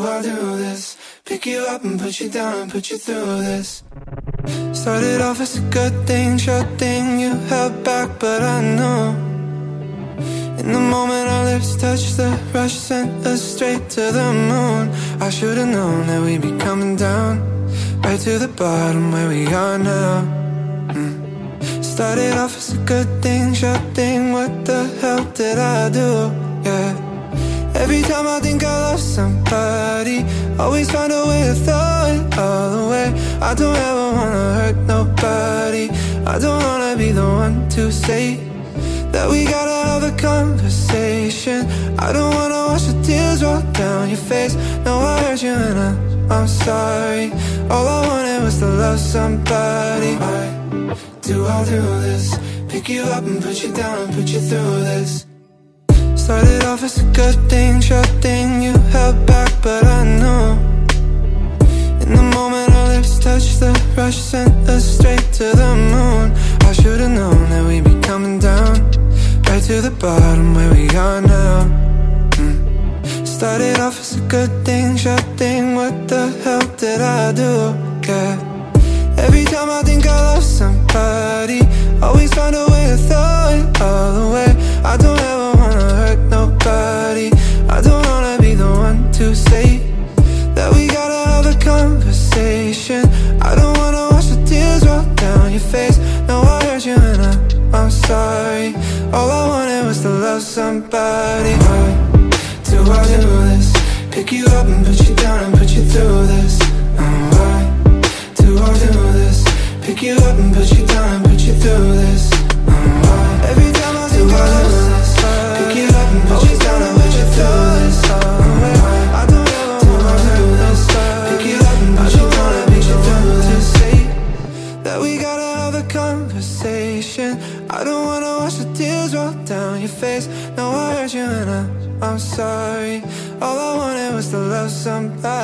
do I do this? Pick you up and put you down put you through this. Started off as a good thing, sure thing you held back, but I know. In the moment our lips touched, the rush sent us straight to the moon. I should've known that we'd be coming down, right to the bottom where we are now. Mm. Started off as a good thing, sure thing, what the hell did I do? Yeah. Every time I think I love somebody Always find a way to throw it all away I don't ever wanna hurt nobody. I don't wanna be the one to say That we gotta have a conversation. I don't wanna watch the tears roll down your face. No, I hurt you and I, I'm sorry. All I wanted was to love somebody. Why do I do this? Pick you up and put you down and put you through this. Started off as a good thing, sure thing you held back, but I Right to the bottom where we are now mm. Started off as a good thing, sure thing, what the hell did I do? Yeah Every time I think I love somebody was to love somebody Why do I do this? Pick you up and put you down and put you through this uh, Why do I do this? Pick you up and put you down and put you through this conversation. I don't wanna watch the tears roll down your face. No, I hurt you and I, I'm sorry. All I wanted was to love somebody